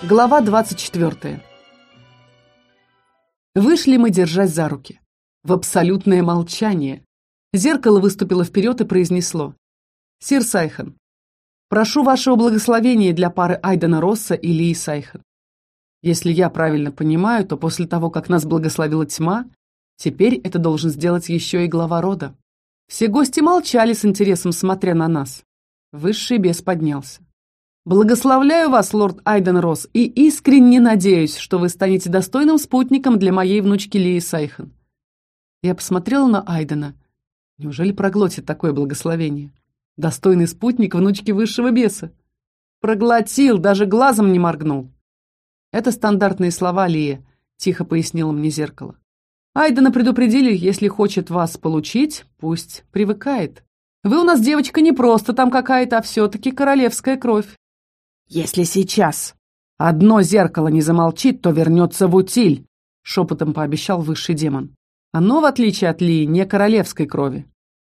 Глава 24. Вышли мы, держась за руки. В абсолютное молчание. Зеркало выступило вперед и произнесло. «Сир Сайхан, прошу вашего благословения для пары Айдена Росса и Лии Сайхан. Если я правильно понимаю, то после того, как нас благословила тьма, теперь это должен сделать еще и глава рода». Все гости молчали с интересом, смотря на нас. Высший бес поднялся. Благословляю вас, лорд Айден Росс, и искренне надеюсь, что вы станете достойным спутником для моей внучки Лии Сайхан. Я посмотрела на Айдена. Неужели проглотит такое благословение? Достойный спутник внучки высшего беса. Проглотил, даже глазом не моргнул. Это стандартные слова, Лия, тихо пояснило мне зеркало. Айдена предупредили, если хочет вас получить, пусть привыкает. Вы у нас девочка не просто там какая-то, а все-таки королевская кровь. «Если сейчас одно зеркало не замолчит, то вернется в утиль», — шепотом пообещал высший демон. Оно, в отличие от Лии, не королевской крови.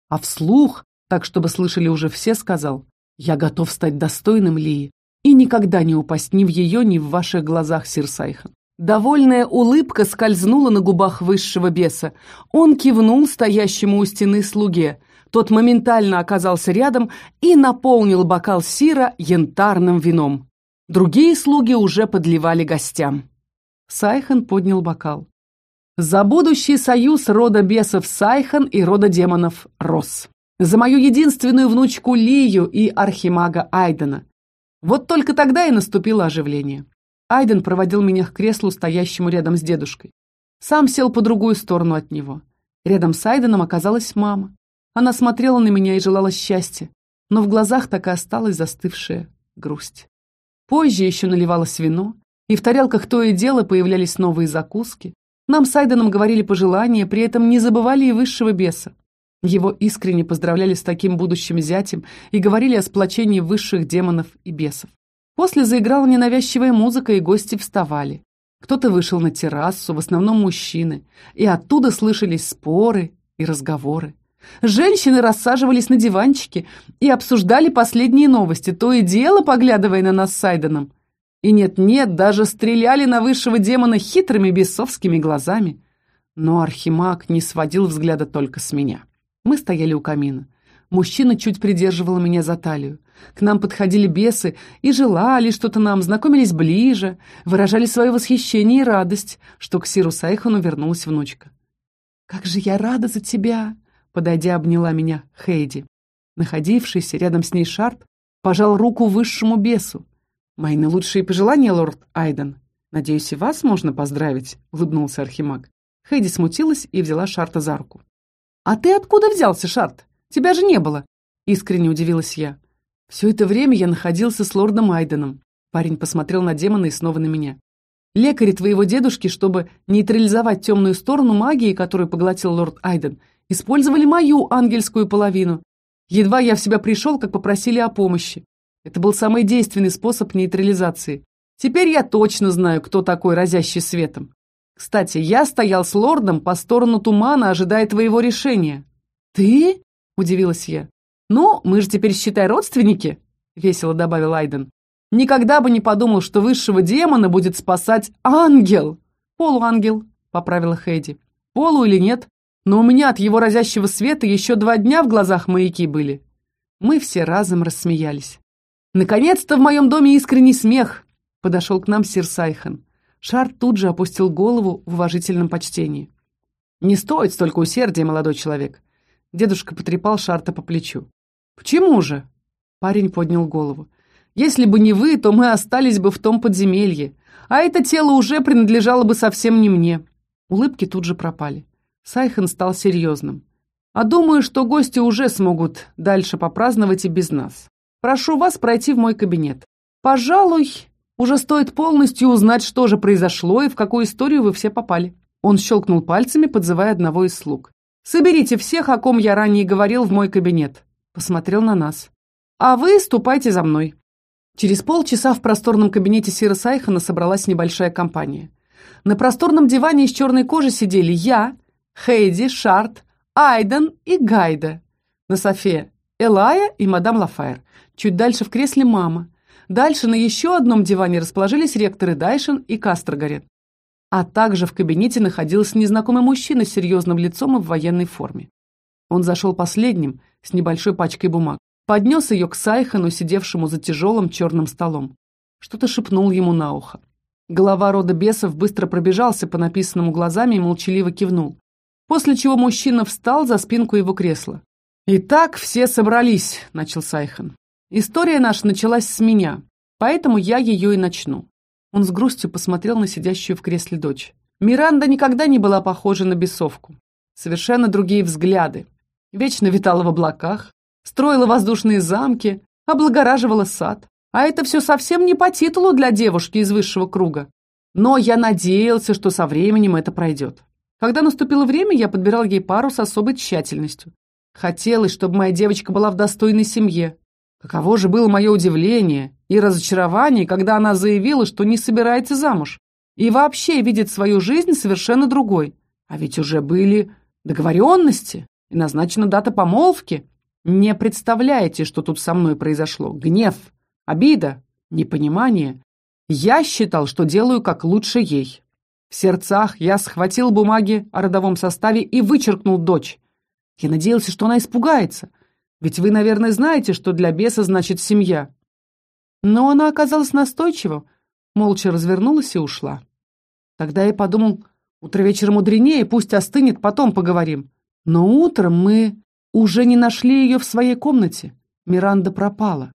А вслух, так чтобы слышали уже все, сказал, «Я готов стать достойным Лии и никогда не упасть ни в ее, ни в ваших глазах, сир Сайхан». Довольная улыбка скользнула на губах высшего беса. Он кивнул стоящему у стены слуге. Тот моментально оказался рядом и наполнил бокал сира янтарным вином. Другие слуги уже подливали гостям. Сайхан поднял бокал. «За будущий союз рода бесов Сайхан и рода демонов Росс. За мою единственную внучку Лию и архимага Айдена. Вот только тогда и наступило оживление. Айден проводил меня к креслу, стоящему рядом с дедушкой. Сам сел по другую сторону от него. Рядом с Айденом оказалась мама. Она смотрела на меня и желала счастья, но в глазах так и осталась застывшая грусть. Позже еще наливалось вино, и в тарелках то и дело появлялись новые закуски. Нам с Айденом говорили пожелания, при этом не забывали и высшего беса. Его искренне поздравляли с таким будущим зятем и говорили о сплочении высших демонов и бесов. После заиграла ненавязчивая музыка, и гости вставали. Кто-то вышел на террасу, в основном мужчины, и оттуда слышались споры и разговоры. Женщины рассаживались на диванчике и обсуждали последние новости, то и дело поглядывая на нас с Айденом. И нет-нет, даже стреляли на высшего демона хитрыми бесовскими глазами. Но Архимаг не сводил взгляда только с меня. Мы стояли у камина. Мужчина чуть придерживал меня за талию. К нам подходили бесы и желали что-то нам, знакомились ближе, выражали свое восхищение и радость, что к Сиру Сайхану вернулась внучка. «Как же я рада за тебя!» Подойдя, обняла меня Хейди. Находившийся рядом с ней Шарп пожал руку высшему бесу. «Мои наилучшие пожелания, лорд Айден. Надеюсь, и вас можно поздравить», — улыбнулся Архимаг. Хейди смутилась и взяла Шарта за руку. «А ты откуда взялся, Шарт? Тебя же не было!» — искренне удивилась я. Все это время я находился с лордом Айденом. Парень посмотрел на демона и снова на меня. Лекари твоего дедушки, чтобы нейтрализовать темную сторону магии, которую поглотил лорд Айден, Использовали мою ангельскую половину. Едва я в себя пришел, как попросили о помощи. Это был самый действенный способ нейтрализации. Теперь я точно знаю, кто такой разящий светом. Кстати, я стоял с лордом по сторону тумана, ожидая твоего решения. Ты? Удивилась я. Ну, мы же теперь, считай, родственники, весело добавил Айден. Никогда бы не подумал, что высшего демона будет спасать ангел. Полуангел, поправила Хейди. Полу или нет, но у меня от его разящего света еще два дня в глазах маяки были. Мы все разом рассмеялись. «Наконец-то в моем доме искренний смех!» Подошел к нам сир Сайхан. Шарт тут же опустил голову в уважительном почтении. «Не стоит столько усердия, молодой человек!» Дедушка потрепал Шарта по плечу. «Почему же?» Парень поднял голову. «Если бы не вы, то мы остались бы в том подземелье, а это тело уже принадлежало бы совсем не мне». Улыбки тут же пропали. Сайхан стал серьезным. «Я думаю, что гости уже смогут дальше попраздновать и без нас. Прошу вас пройти в мой кабинет. Пожалуй, уже стоит полностью узнать, что же произошло и в какую историю вы все попали». Он щелкнул пальцами, подзывая одного из слуг. «Соберите всех, о ком я ранее говорил, в мой кабинет». Посмотрел на нас. «А вы ступайте за мной». Через полчаса в просторном кабинете Сира Сайхана собралась небольшая компания. На просторном диване из черной кожи сидели я, Хейди, Шарт, Айден и Гайда. На софе Элая и мадам Лафайр. Чуть дальше в кресле мама. Дальше на еще одном диване расположились ректоры Дайшин и Кастрогорет. А также в кабинете находился незнакомый мужчина с серьезным лицом и в военной форме. Он зашел последним, с небольшой пачкой бумаг. Поднес ее к Сайхану, сидевшему за тяжелым черным столом. Что-то шепнул ему на ухо. Голова рода бесов быстро пробежался по написанному глазами и молчаливо кивнул. После чего мужчина встал за спинку его кресла. «Итак, все собрались», — начал Сайхан. «История наша началась с меня, поэтому я ее и начну». Он с грустью посмотрел на сидящую в кресле дочь. Миранда никогда не была похожа на бесовку. Совершенно другие взгляды. Вечно витала в облаках, строила воздушные замки, облагораживала сад. А это все совсем не по титулу для девушки из высшего круга. Но я надеялся, что со временем это пройдет. Когда наступило время, я подбирал ей пару с особой тщательностью. Хотелось, чтобы моя девочка была в достойной семье. Каково же было мое удивление и разочарование, когда она заявила, что не собирается замуж и вообще видит свою жизнь совершенно другой. А ведь уже были договоренности и назначена дата помолвки. Не представляете, что тут со мной произошло. Гнев, обида, непонимание. Я считал, что делаю как лучше ей. В сердцах я схватил бумаги о родовом составе и вычеркнул дочь. Я надеялся, что она испугается. Ведь вы, наверное, знаете, что для беса значит семья. Но она оказалась настойчива, молча развернулась и ушла. Тогда я подумал, утро вечера мудренее, пусть остынет, потом поговорим. Но утром мы уже не нашли ее в своей комнате. Миранда пропала.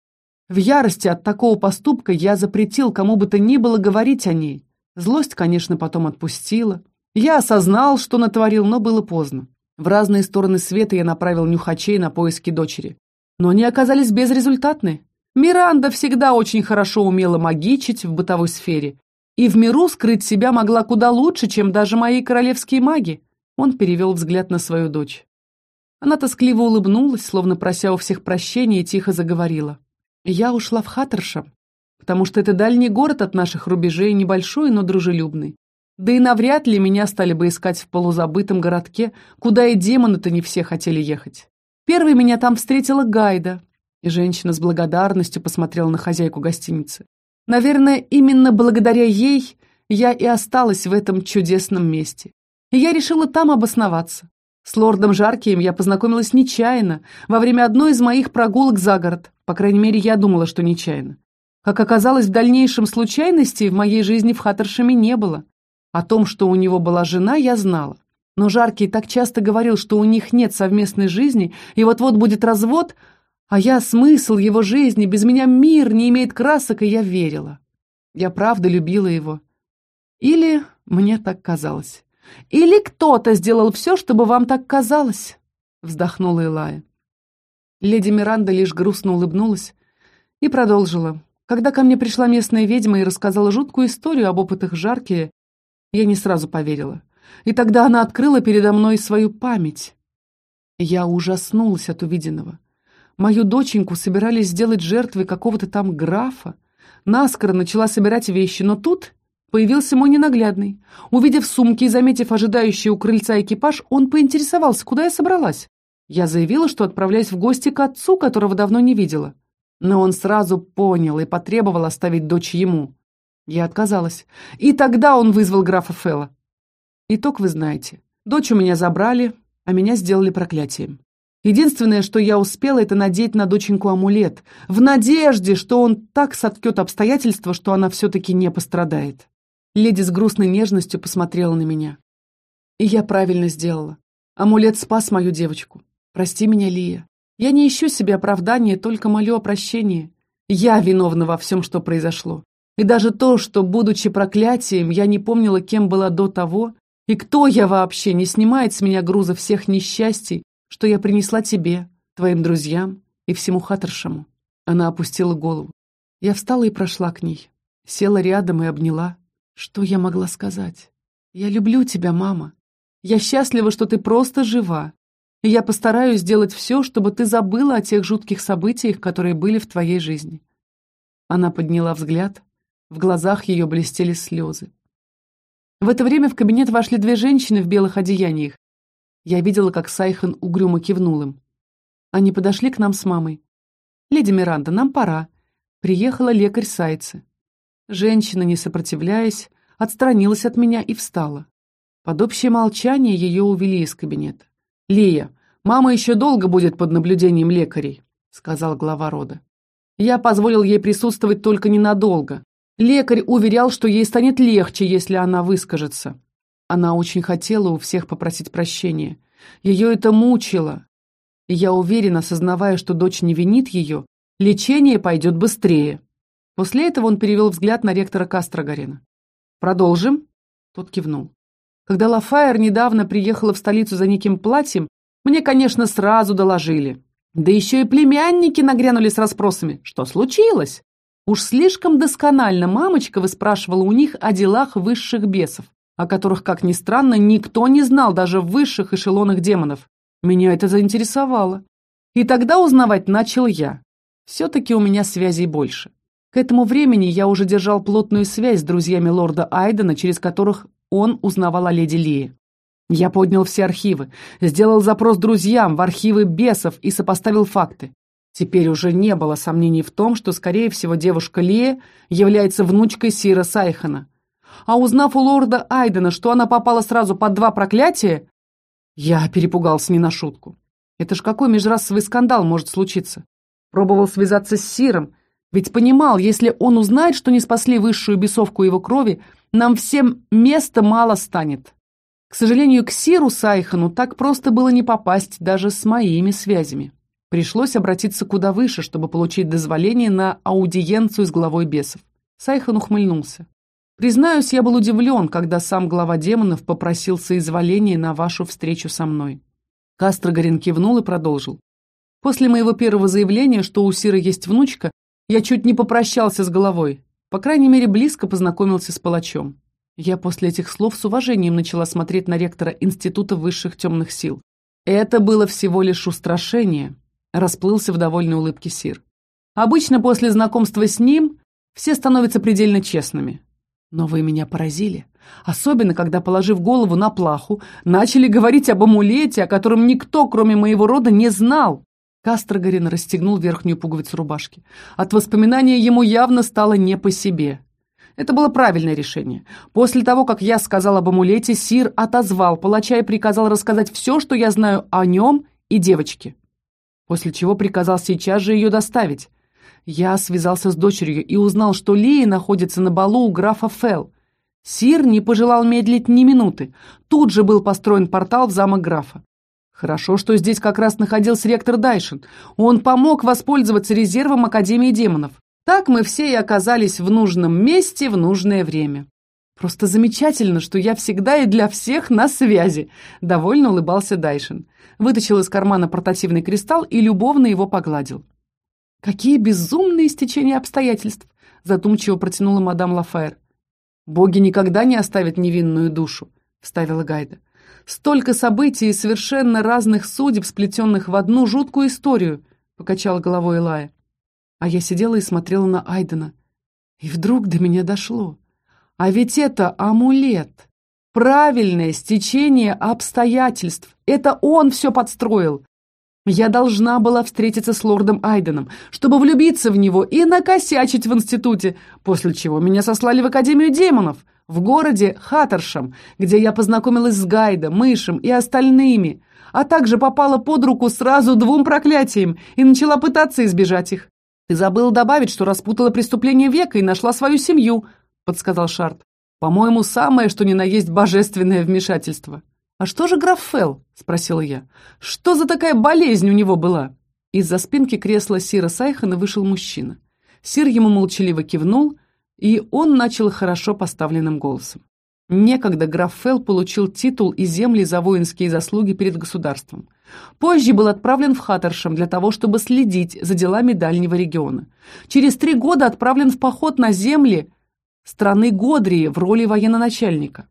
В ярости от такого поступка я запретил кому бы то ни было говорить о ней. Злость, конечно, потом отпустила. Я осознал, что натворил, но было поздно. В разные стороны света я направил нюхачей на поиски дочери. Но они оказались безрезультатны. Миранда всегда очень хорошо умела магичить в бытовой сфере. И в миру скрыть себя могла куда лучше, чем даже мои королевские маги. Он перевел взгляд на свою дочь. Она тоскливо улыбнулась, словно прося у всех прощения, и тихо заговорила. «Я ушла в Хаттершам, потому что это дальний город от наших рубежей, небольшой, но дружелюбный. Да и навряд ли меня стали бы искать в полузабытом городке, куда и демоны-то не все хотели ехать. Первой меня там встретила Гайда, и женщина с благодарностью посмотрела на хозяйку гостиницы. Наверное, именно благодаря ей я и осталась в этом чудесном месте. И я решила там обосноваться. С лордом Жаркием я познакомилась нечаянно, во время одной из моих прогулок за город. По крайней мере, я думала, что нечаянно. Как оказалось, в дальнейшем случайностей в моей жизни в Хаттершеме не было. О том, что у него была жена, я знала. Но Жаркий так часто говорил, что у них нет совместной жизни, и вот-вот будет развод, а я смысл его жизни, без меня мир не имеет красок, и я верила. Я правда любила его. Или мне так казалось. Или кто-то сделал все, чтобы вам так казалось, вздохнула Илая. Леди Миранда лишь грустно улыбнулась и продолжила. Когда ко мне пришла местная ведьма и рассказала жуткую историю об опытах Жаркия, я не сразу поверила. И тогда она открыла передо мной свою память. Я ужаснулась от увиденного. Мою доченьку собирались сделать жертвой какого-то там графа. Наскоро начала собирать вещи, но тут появился мой ненаглядный. Увидев сумки и заметив ожидающий у крыльца экипаж, он поинтересовался, куда я собралась. Я заявила, что отправляюсь в гости к отцу, которого давно не видела. Но он сразу понял и потребовал оставить дочь ему. Я отказалась. И тогда он вызвал графа Фелла. Итог вы знаете. Дочь у меня забрали, а меня сделали проклятием. Единственное, что я успела, это надеть на доченьку амулет, в надежде, что он так соткет обстоятельства, что она все-таки не пострадает. Леди с грустной нежностью посмотрела на меня. И я правильно сделала. Амулет спас мою девочку. Прости меня, Лия. Я не ищу себе оправдания, только молю о прощении. Я виновна во всем, что произошло. И даже то, что, будучи проклятием, я не помнила, кем была до того, и кто я вообще, не снимает с меня груза всех несчастий, что я принесла тебе, твоим друзьям и всему Хаттершему. Она опустила голову. Я встала и прошла к ней. Села рядом и обняла. Что я могла сказать? Я люблю тебя, мама. Я счастлива, что ты просто жива. И я постараюсь сделать все, чтобы ты забыла о тех жутких событиях, которые были в твоей жизни. Она подняла взгляд, в глазах ее блестели слезы. В это время в кабинет вошли две женщины в белых одеяниях. Я видела, как Сайхан угрюмо кивнул им. Они подошли к нам с мамой. «Леди Миранда, нам пора. приехала лекарь Сайцы. Женщина, не сопротивляясь, отстранилась от меня и встала. Под общее молчание ее увели из кабинета. «Лия, мама еще долго будет под наблюдением лекарей», — сказал глава рода. Я позволил ей присутствовать только ненадолго. Лекарь уверял, что ей станет легче, если она выскажется. Она очень хотела у всех попросить прощения. Ее это мучило. И я уверен, осознавая, что дочь не винит ее, лечение пойдет быстрее. После этого он перевел взгляд на ректора Кастрогарина. «Продолжим?» Тот кивнул. Когда Лафайер недавно приехала в столицу за неким платьем, мне, конечно, сразу доложили. Да еще и племянники нагрянули с расспросами. Что случилось? Уж слишком досконально мамочка выспрашивала у них о делах высших бесов о которых, как ни странно, никто не знал даже в высших эшелонах демонов. Меня это заинтересовало. И тогда узнавать начал я. Все-таки у меня связей больше. К этому времени я уже держал плотную связь с друзьями лорда Айдена, через которых он узнавал о леди Лии. Я поднял все архивы, сделал запрос друзьям в архивы бесов и сопоставил факты. Теперь уже не было сомнений в том, что, скорее всего, девушка Лия является внучкой Сира Сайхана. А узнав у лорда Айдена, что она попала сразу под два проклятия, я перепугался не на шутку. Это ж какой межрасовый скандал может случиться? Пробовал связаться с Сиром, ведь понимал, если он узнает, что не спасли высшую бесовку его крови, нам всем места мало станет. К сожалению, к Сиру Сайхану так просто было не попасть даже с моими связями. Пришлось обратиться куда выше, чтобы получить дозволение на аудиенцию с главой бесов. Сайхан ухмыльнулся. Признаюсь, я был удивлен, когда сам глава демонов попросил соизволения на вашу встречу со мной. Кастрогорин кивнул и продолжил. После моего первого заявления, что у Сиры есть внучка, я чуть не попрощался с головой. По крайней мере, близко познакомился с палачом. Я после этих слов с уважением начала смотреть на ректора Института высших темных сил. Это было всего лишь устрашение, расплылся в довольной улыбке Сир. Обычно после знакомства с ним все становятся предельно честными. Но вы меня поразили. Особенно, когда, положив голову на плаху, начали говорить об амулете, о котором никто, кроме моего рода, не знал. Кастрогорин расстегнул верхнюю пуговицу рубашки. От воспоминания ему явно стало не по себе. Это было правильное решение. После того, как я сказал об амулете, Сир отозвал палача и приказал рассказать все, что я знаю о нем и девочке. После чего приказал сейчас же ее доставить. Я связался с дочерью и узнал, что Лия находится на балу у графа Фелл. Сир не пожелал медлить ни минуты. Тут же был построен портал в замок графа. Хорошо, что здесь как раз находился ректор Дайшин. Он помог воспользоваться резервом Академии демонов. Так мы все и оказались в нужном месте в нужное время. Просто замечательно, что я всегда и для всех на связи, довольно улыбался Дайшин. Вытащил из кармана портативный кристалл и любовно его погладил. «Какие безумные стечения обстоятельств!» задумчиво протянула мадам Лафайр. «Боги никогда не оставят невинную душу», — вставила Гайда. «Столько событий и совершенно разных судеб, сплетенных в одну жуткую историю», — покачала головой Элая. А я сидела и смотрела на Айдена. И вдруг до меня дошло. А ведь это амулет. Правильное стечение обстоятельств. Это он все подстроил. Я должна была встретиться с лордом Айденом, чтобы влюбиться в него и накосячить в институте, после чего меня сослали в Академию демонов, в городе Хаттершам, где я познакомилась с Гайдом, Мышем и остальными, а также попала под руку сразу двум проклятиям и начала пытаться избежать их. «Ты забыла добавить, что распутала преступление века и нашла свою семью», — подсказал Шарт. «По-моему, самое, что ни на есть божественное вмешательство». «А что же граф Фелл?» — спросила я. «Что за такая болезнь у него была?» Из-за спинки кресла Сира Сайхана вышел мужчина. Сир ему молчаливо кивнул, и он начал хорошо поставленным голосом. Некогда граф Фелл получил титул и земли за воинские заслуги перед государством. Позже был отправлен в Хаттершем для того, чтобы следить за делами дальнего региона. Через три года отправлен в поход на земли страны Годрии в роли военно-начальника.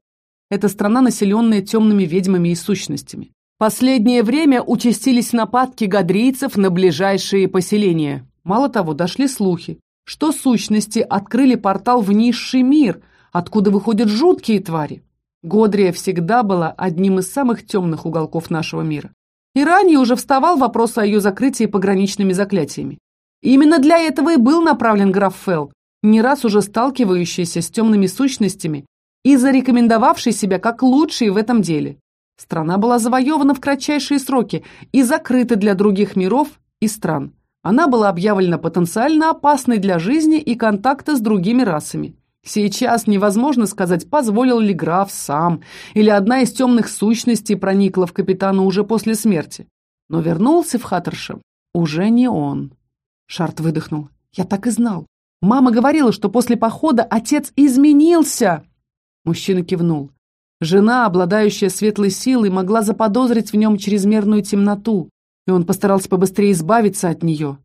Это страна, населенная темными ведьмами и сущностями. Последнее время участились нападки гадрийцев на ближайшие поселения. Мало того, дошли слухи, что сущности открыли портал в низший мир, откуда выходят жуткие твари. Годрия всегда была одним из самых темных уголков нашего мира. И ранее уже вставал вопрос о ее закрытии пограничными заклятиями. Именно для этого и был направлен граф Фелл, не раз уже сталкивающийся с темными сущностями и зарекомендовавший себя как лучший в этом деле. Страна была завоевана в кратчайшие сроки и закрыта для других миров и стран. Она была объявлена потенциально опасной для жизни и контакта с другими расами. Сейчас невозможно сказать, позволил ли граф сам, или одна из темных сущностей проникла в капитана уже после смерти. Но вернулся в Хаттершем уже не он. Шарт выдохнул. «Я так и знал. Мама говорила, что после похода отец изменился!» Мужчина кивнул. Жена, обладающая светлой силой, могла заподозрить в нем чрезмерную темноту, и он постарался побыстрее избавиться от нее.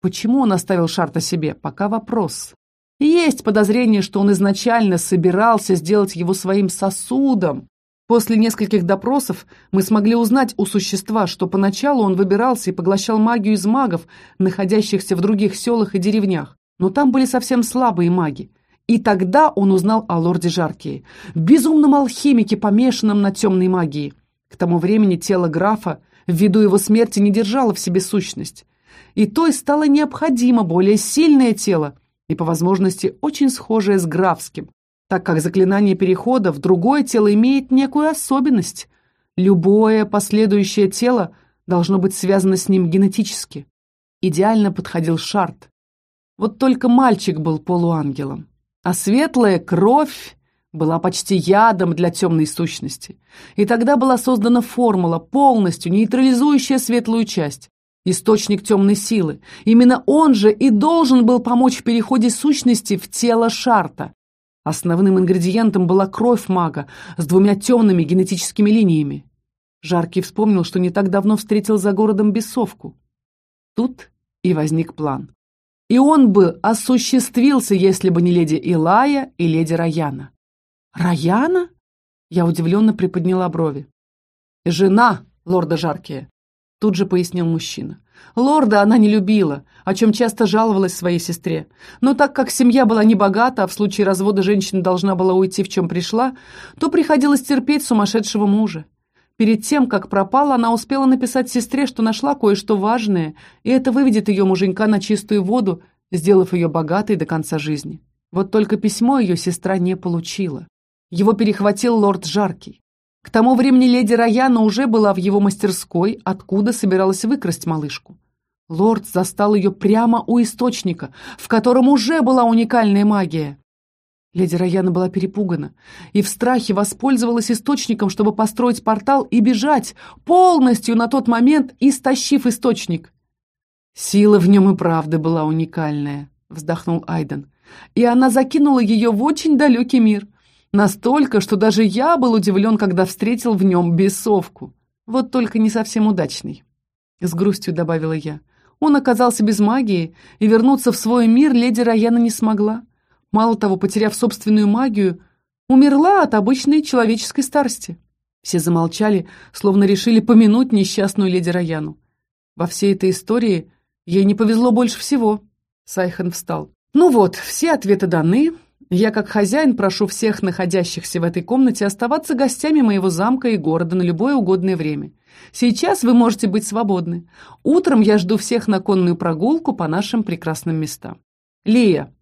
Почему он оставил Шарта себе, пока вопрос. Есть подозрение, что он изначально собирался сделать его своим сосудом. После нескольких допросов мы смогли узнать у существа, что поначалу он выбирался и поглощал магию из магов, находящихся в других селах и деревнях. Но там были совсем слабые маги. И тогда он узнал о лорде Жаркие, безумном алхимике, помешанном на темной магии. К тому времени тело графа, ввиду его смерти, не держало в себе сущность. И той стало необходимо более сильное тело, и по возможности очень схожее с графским, так как заклинание перехода в другое тело имеет некую особенность. Любое последующее тело должно быть связано с ним генетически. Идеально подходил Шарт. Вот только мальчик был полуангелом, а светлая кровь была почти ядом для темной сущности. И тогда была создана формула, полностью нейтрализующая светлую часть источник темной силы. Именно он же и должен был помочь в переходе сущности в тело Шарта. Основным ингредиентом была кровь мага с двумя темными генетическими линиями. Жаркий вспомнил, что не так давно встретил за городом бесовку. Тут и возник план. И он бы осуществился, если бы не леди Илая и леди Раяна. «Раяна?» Я удивленно приподняла брови. «Жена лорда Жаркия. Тут же пояснил мужчина. Лорда она не любила, о чем часто жаловалась своей сестре. Но так как семья была небогата, а в случае развода женщина должна была уйти, в чем пришла, то приходилось терпеть сумасшедшего мужа. Перед тем, как пропала, она успела написать сестре, что нашла кое-что важное, и это выведет ее муженька на чистую воду, сделав ее богатой до конца жизни. Вот только письмо ее сестра не получила. Его перехватил лорд Жаркий. К тому времени леди Раяна уже была в его мастерской, откуда собиралась выкрасть малышку. Лорд застал ее прямо у источника, в котором уже была уникальная магия. Леди Раяна была перепугана и в страхе воспользовалась источником, чтобы построить портал и бежать, полностью на тот момент истощив источник. «Сила в нем и правда была уникальная», — вздохнул Айден. «И она закинула ее в очень далекий мир. Настолько, что даже я был удивлен, когда встретил в нем бесовку. Вот только не совсем удачный. С грустью добавила я. Он оказался без магии, и вернуться в свой мир леди Раяна не смогла. Мало того, потеряв собственную магию, умерла от обычной человеческой старости. Все замолчали, словно решили помянуть несчастную леди Раяну. Во всей этой истории ей не повезло больше всего. Сайхан встал. Ну вот, все ответы даны, я, как хозяин, прошу всех находящихся в этой комнате оставаться гостями моего замка и города на любое угодное время. Сейчас вы можете быть свободны. Утром я жду всех на конную прогулку по нашим прекрасным местам. Лия,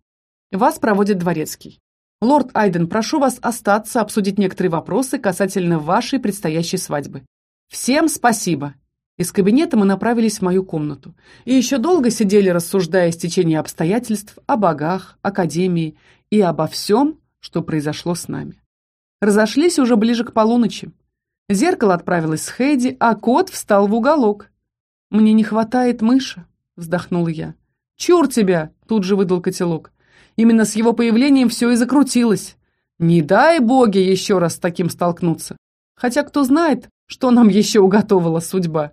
вас проводит дворецкий. Лорд Айден, прошу вас остаться, обсудить некоторые вопросы касательно вашей предстоящей свадьбы. Всем спасибо. Из кабинета мы направились в мою комнату. И еще долго сидели, рассуждая о стечении обстоятельств, о богах, академии и обо всем, что произошло с нами. Разошлись уже ближе к полуночи. Зеркало отправилось с Хэдди, а кот встал в уголок. «Мне не хватает мыши», — вздохнула я. «Чур тебя!» — тут же выдал котелок. Именно с его появлением все и закрутилось. Не дай боги еще раз с таким столкнуться. Хотя кто знает, что нам еще уготовила судьба.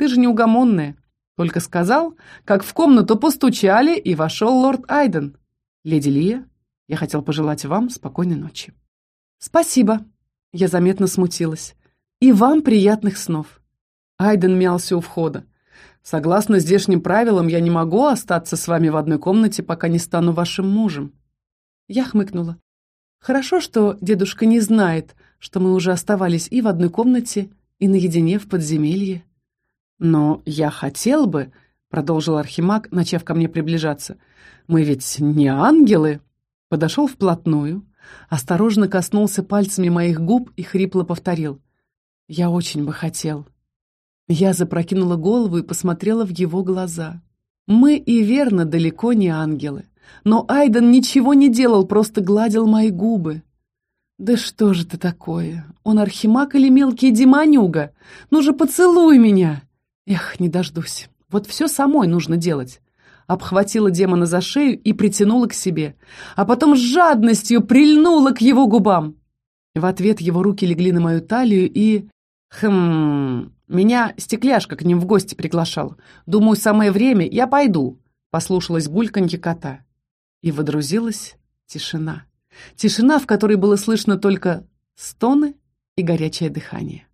Ты же неугомонная. Только сказал, как в комнату постучали, и вошел лорд Айден. Леди Лия, я хотел пожелать вам спокойной ночи. Спасибо. Я заметно смутилась. И вам приятных снов. Айден мялся у входа. Согласно здешним правилам, я не могу остаться с вами в одной комнате, пока не стану вашим мужем. Я хмыкнула. Хорошо, что дедушка не знает, что мы уже оставались и в одной комнате, и наедине в подземелье. Но я хотел бы, продолжил Архимаг, начав ко мне приближаться. «Мы ведь не ангелы!» Подошел вплотную, осторожно коснулся пальцами моих губ и хрипло повторил. «Я очень бы хотел». Я запрокинула голову и посмотрела в его глаза. Мы и верно далеко не ангелы. Но Айден ничего не делал, просто гладил мои губы. «Да что же ты такое? Он архимаг или мелкий демонюга? Ну же поцелуй меня!» Эх, не дождусь. Вот все самой нужно делать. Обхватила демона за шею и притянула к себе, а потом с жадностью прильнула к его губам. В ответ его руки легли на мою талию и... Хм... Меня стекляшка к ним в гости приглашал. Думаю, самое время, я пойду. Послушалась бульканье кота. И водрузилась тишина. Тишина, в которой было слышно только стоны и горячее дыхание.